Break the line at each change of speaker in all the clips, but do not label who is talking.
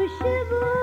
خوشبو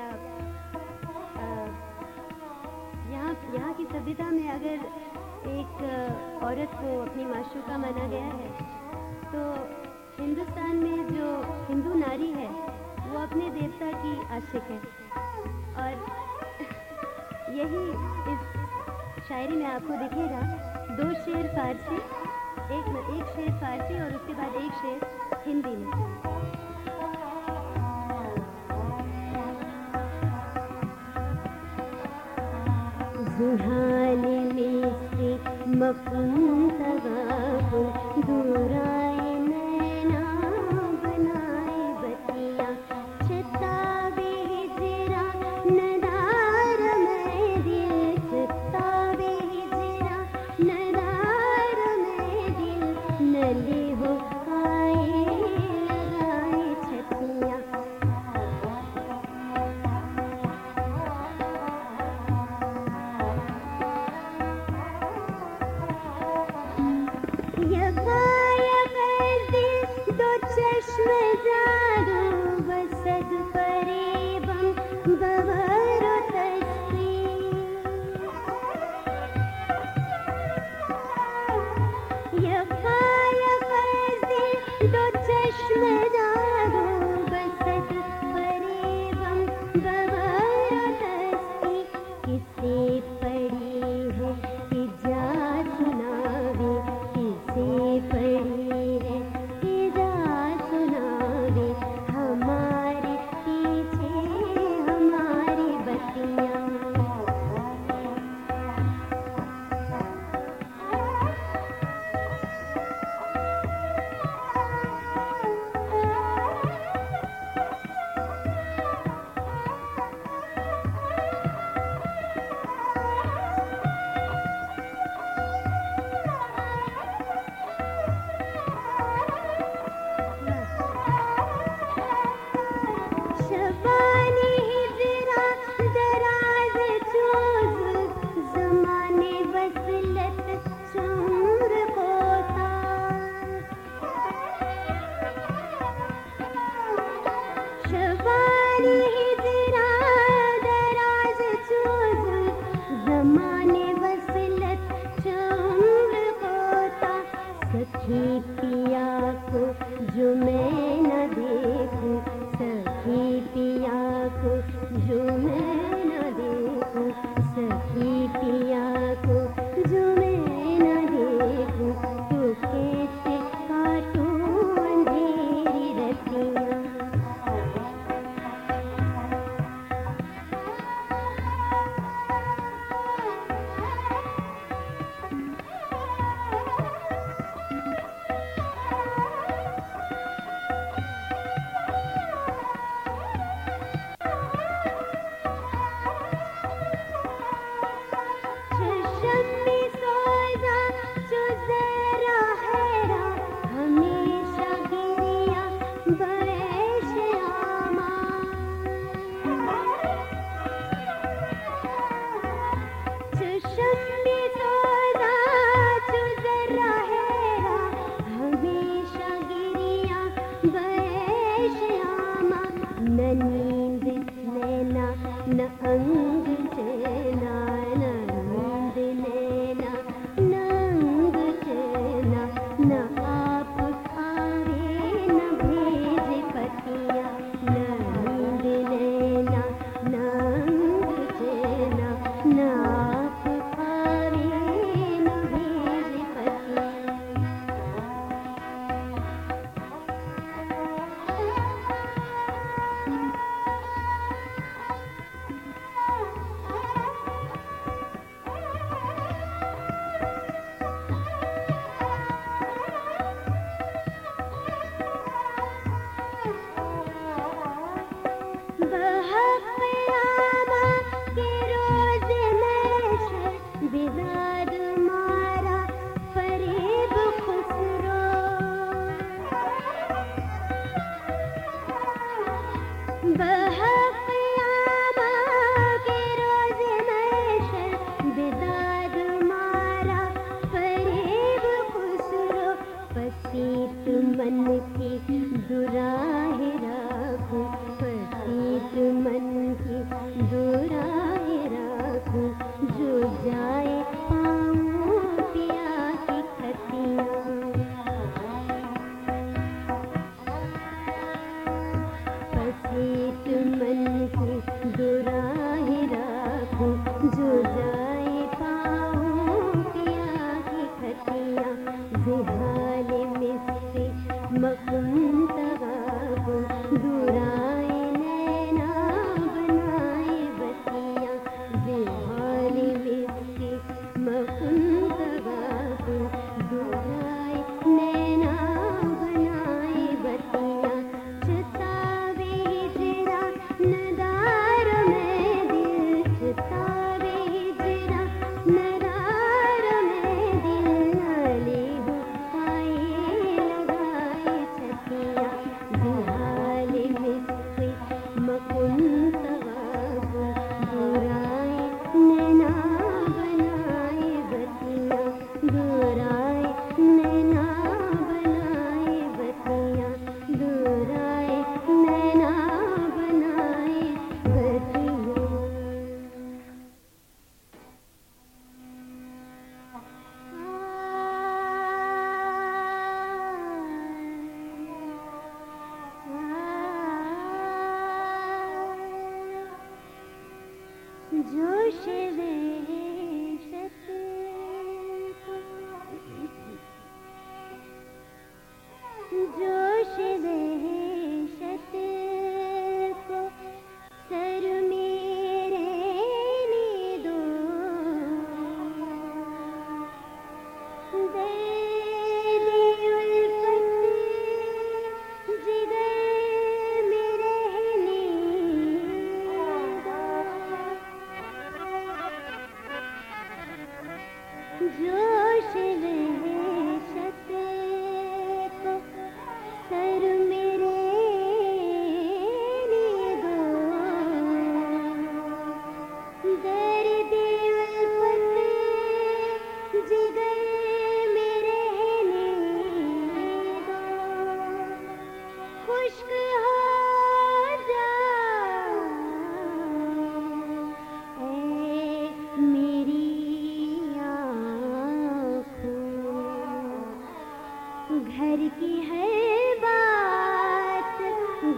آپ یہاں یہاں کی سبھیتا میں اگر ایک عورت کو اپنی معشوقہ مانا گیا ہے، تو ہندوستان میں جو ہندو ناری ہے، وہ اپنے دیوتا کی عاشق ہے۔ اور یہی اس شاعری میں آپ کو دکھے گا۔ دو شعر فارسی، ایک ایک شعر فارسی اور اس کے بعد ایک شعر ہندی میں۔ دھال میں سے مکن تغابن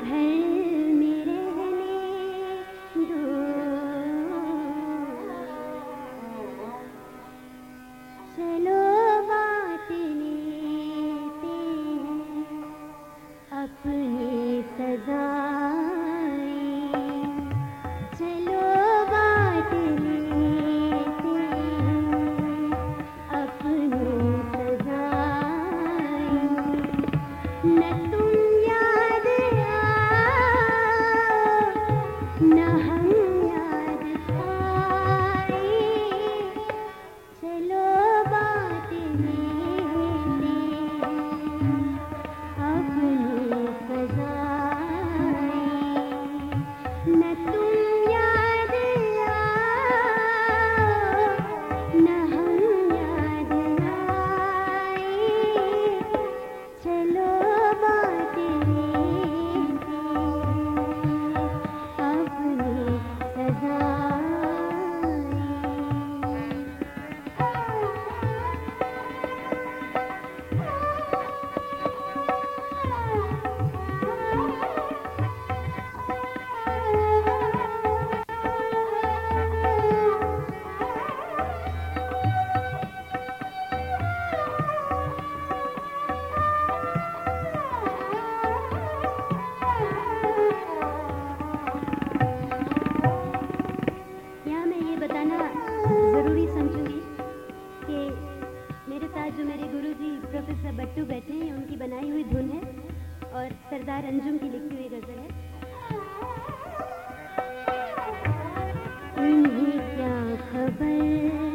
گھر تھے یہ ان کی بنائی ہوئی دھن ہے اور سردار انجم کی لکھی ہوئی غزل ہے۔ انہیں کیا خبر؟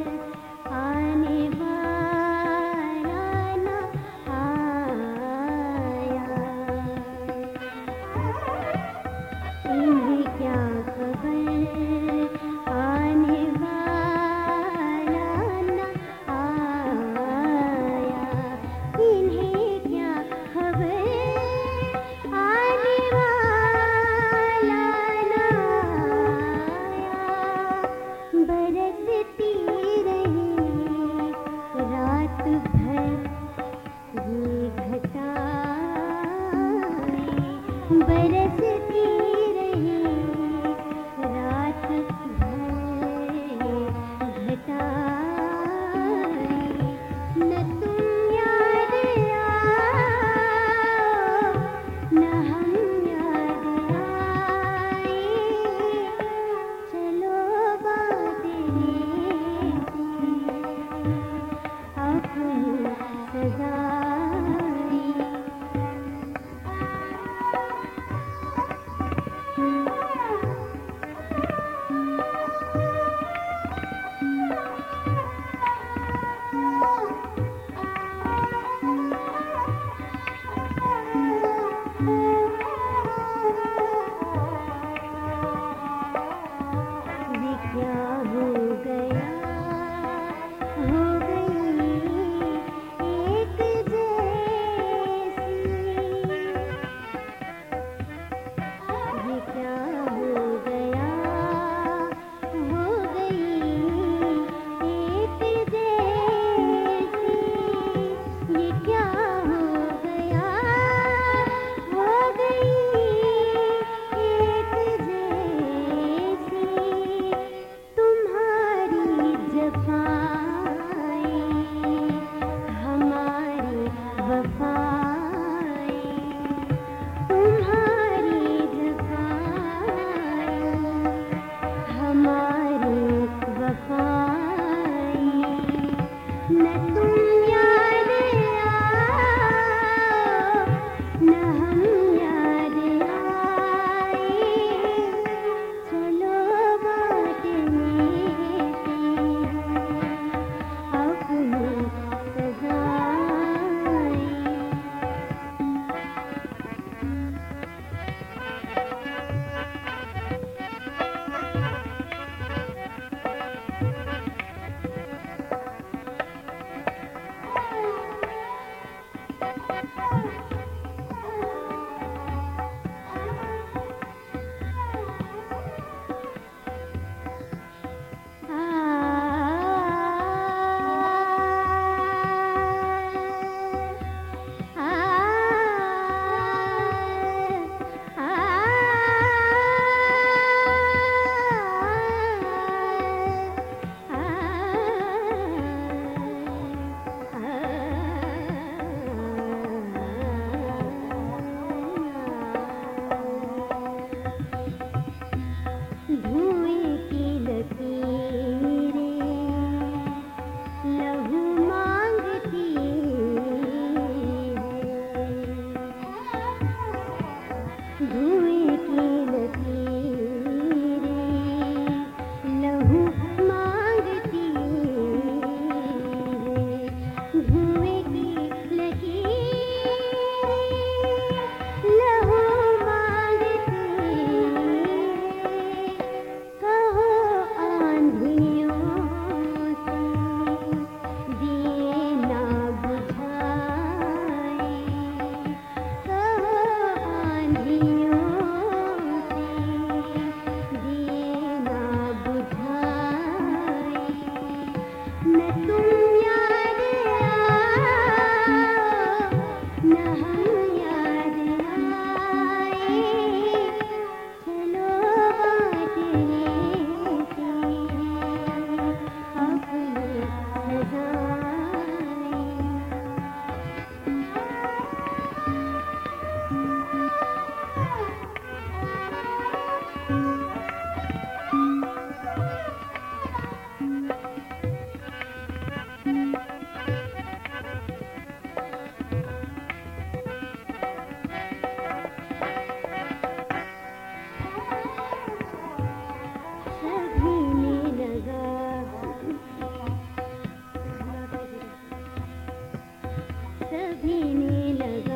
سبھی نے لگایا